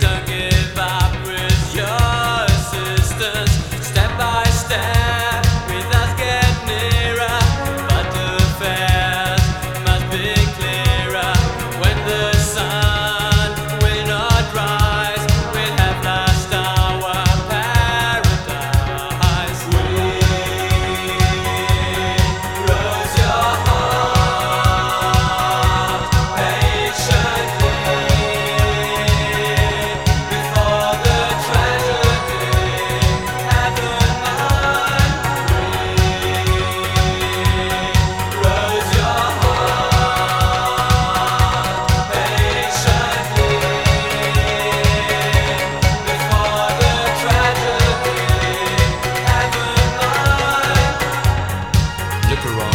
Don't give up. liquor.